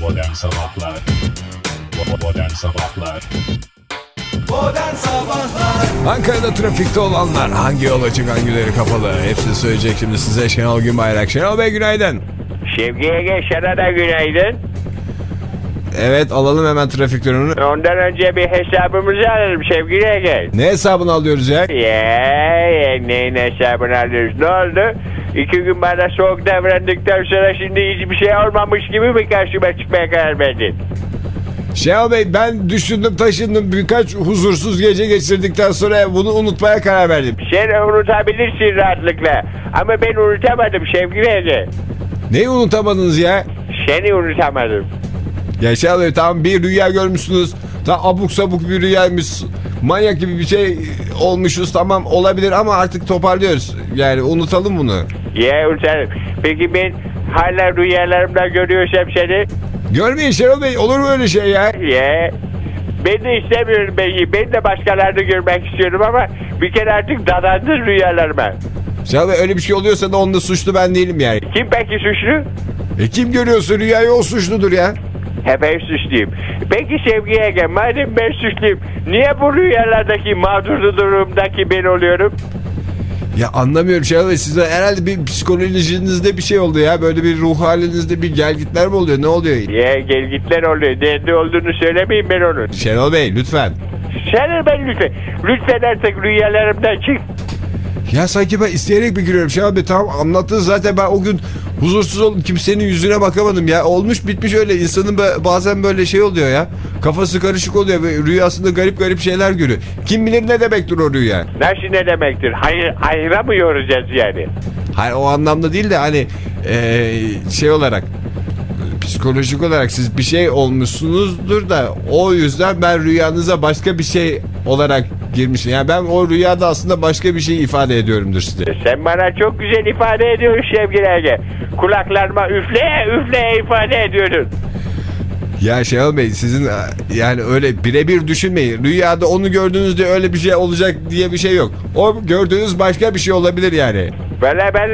Modern Sabahlar Modern Sabahlar Modern Sabahlar Ankara'da trafikte olanlar hangi yol açık hangileri kapalı hepsini söyleyecek şimdi size Şenol Günbayrak. Şenol Bey günaydın. Şevki Ege sana da günaydın. Evet alalım hemen trafik durumunu. Ondan önce bir hesabımızı alalım Şevki Ege. Ne hesabını alıyoruz ya? Ya neyin hesabını alıyoruz ne oldu? İki gün bana soğuk davrandıktan sonra şimdi hiçbir şey olmamış gibi mi karşıma çıkmaya karar verdin? Şenol Bey ben düşündüm taşındım birkaç huzursuz gece geçirdikten sonra bunu unutmaya karar verdim. Sen unutabilirsin rahatlıkla. Ama ben unutamadım Şevki Ege. Neyi unutamadınız ya? Seni unutamadım. Ya Şenol Bey tamam bir rüya görmüşsünüz. Tam abuk sabuk bir rüyaymış. Manyak gibi bir şey olmuşuz tamam olabilir ama artık toparlıyoruz. Yani unutalım bunu. Ya unutalım. Peki ben hala rüyalarımda görüyorsam seni Görmeyin Şenol Bey olur mu öyle şey ya? Ya ben de istemiyorum belki. Ben de başkalarını görmek istiyorum ama bir kere artık dadandın rüyalarıma. Şenol Bey öyle bir şey oluyorsa da onda suçlu ben değilim yani. Kim peki suçlu? E kim görüyorsa rüyayı o suçludur ya. He ben suçluyum. Peki Sevgi Ege madem ben suçluyum niye bu rüyalardaki mağdur durumdaki ben oluyorum? Ya anlamıyorum Şenol Bey sizde herhalde bir psikolojinizde bir şey oldu ya. Böyle bir ruh halinizde bir gelgitler mi oluyor ne oluyor? Ya gelgitler oluyor. Nerede olduğunu söylemeyeyim ben onun. Şenol Bey lütfen. Sen ben lütfen. Lütfen artık rüyalarımdan çık. Ya sanki ben isteyerek mi giriyorum Şenol Bey tamam anlattınız zaten. Ben o gün huzursuz oldum. Kimsenin yüzüne bakamadım ya. Olmuş bitmiş öyle. İnsanın ba- bazen böyle şey oluyor ya. Kafası karışık oluyor. Ve rüyasında garip garip şeyler görüyor. Kim bilir ne demektir o rüya? Nasıl ne demektir? Hayır, hayra mı yoracağız yani? hayır o anlamda değil de hani eee, şey olarak psikolojik olarak siz bir şey olmuşsunuzdur da o yüzden ben rüyanıza başka bir şey olarak girmişim yani ben o rüyada aslında başka bir şey ifade ediyorumdur size Sen bana çok güzel ifade ediyorsun Şevki Ege. Kulaklarıma üfleye üfleye ifade ediyordun. Ya Şenol Bey sizin e, yani öyle birebir düşünmeyin. Rüyada onu gördüğünüzde öyle bir şey olacak diye bir şey yok. O gördüğünüz başka bir şey olabilir yani. Valla ben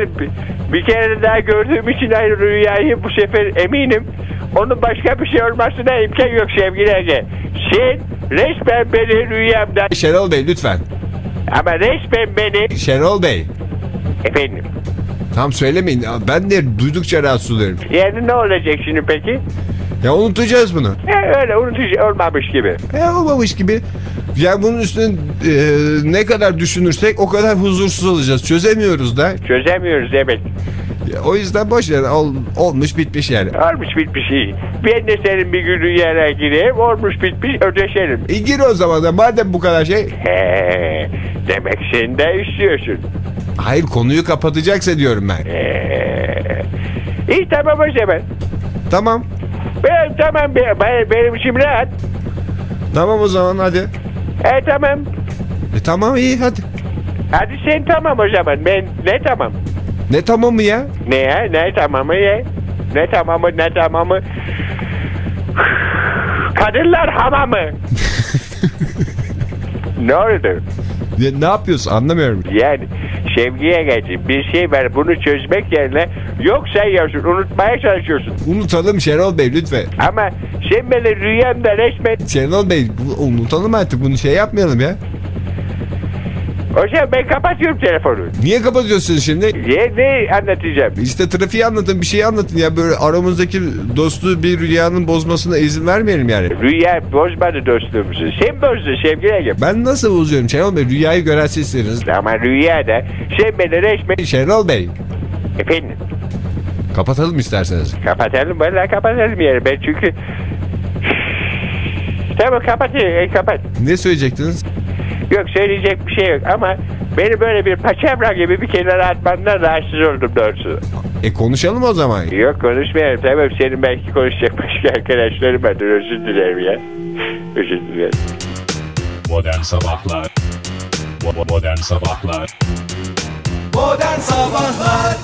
bir- kere daha gördüğüm için aynı rüyayı bu sefer eminim. Onun başka bir şey olmasına imkan yok Şevki Ege. Sen resmen beni rüyamda Şenol Bey lütfen. ama resmen beni Şenol Bey. efendim. Tam söylemeyin. Ben de duydukça rahatsız oluyorum. Yani ne olacak şimdi peki? Ya unutacağız bunu. E, öyle unutucu olmamış gibi. Ya olmamış gibi. Ya bunun üstüne e, ne kadar düşünürsek o kadar huzursuz olacağız. Çözemiyoruz da. Çözemiyoruz evet. O yüzden boş ver. Ol- olmuş bitmiş yani. Olmuş bitmiş iyi. Ben de senin bir gün rüyana gireyim. Olmuş bitmiş ödeşelim. E, gir o zaman da madem bu kadar şey. He, demek sen de istiyorsun. Hayır konuyu kapatacaksa diyorum ben. He. İyi tamam o zaman. Tamam. Ben, tamam be- ben, benim içim rahat. Tamam o zaman hadi. E tamam. E tamam iyi hadi. Hadi sen tamam o zaman. Ben ne tamam? Ne tamamı ya? Ne ya? Ne tamamı ya? Ne tamamı ne tamamı? Kadınlar hamamı. ne oldu? Ya ne yapıyorsun anlamıyorum. Yani Şevki'ye geçin bir şey var bunu çözmek yerine yok sayıyorsun unutmaya çalışıyorsun. Unutalım Şenol Bey lütfen. Ama sen beni rüyamda resmen Şenol Bey unutalım artık bunu şey yapmayalım ya. Zaman ben kapatıyorum telefonu. Niye kapatıyorsunuz şimdi? Ne, ne anlatacağım? İşte trafiği anlatın bir şey anlatın ya böyle aramızdaki dostluğu bir rüyanın bozmasına izin vermeyelim yani. Rüya bozmadı dostluğumuzu. Sen bozdun Şevki'ye gel. Ben nasıl bozuyorum Şenol Bey rüyayı gören sizsiniz. Ama rüyada sen beni resmen... Şenol Bey Efendim kapatalım isterseniz. kapatalım valla kapatalım yani ben çünkü... Tamam kapat, e, kapat. Ne söyleyecektiniz? Yok söyleyecek bir şey yok ama beni böyle bir paçavra gibi bir kenara atmandan rahatsız oldum doğrusu. E konuşalım o zaman. Yok konuşmayalım tamam senin belki konuşacak başka arkadaşlarım vardır özür dilerim ya. Özür dilerim. Modern Sabahlar Modern Sabahlar Modern Sabahlar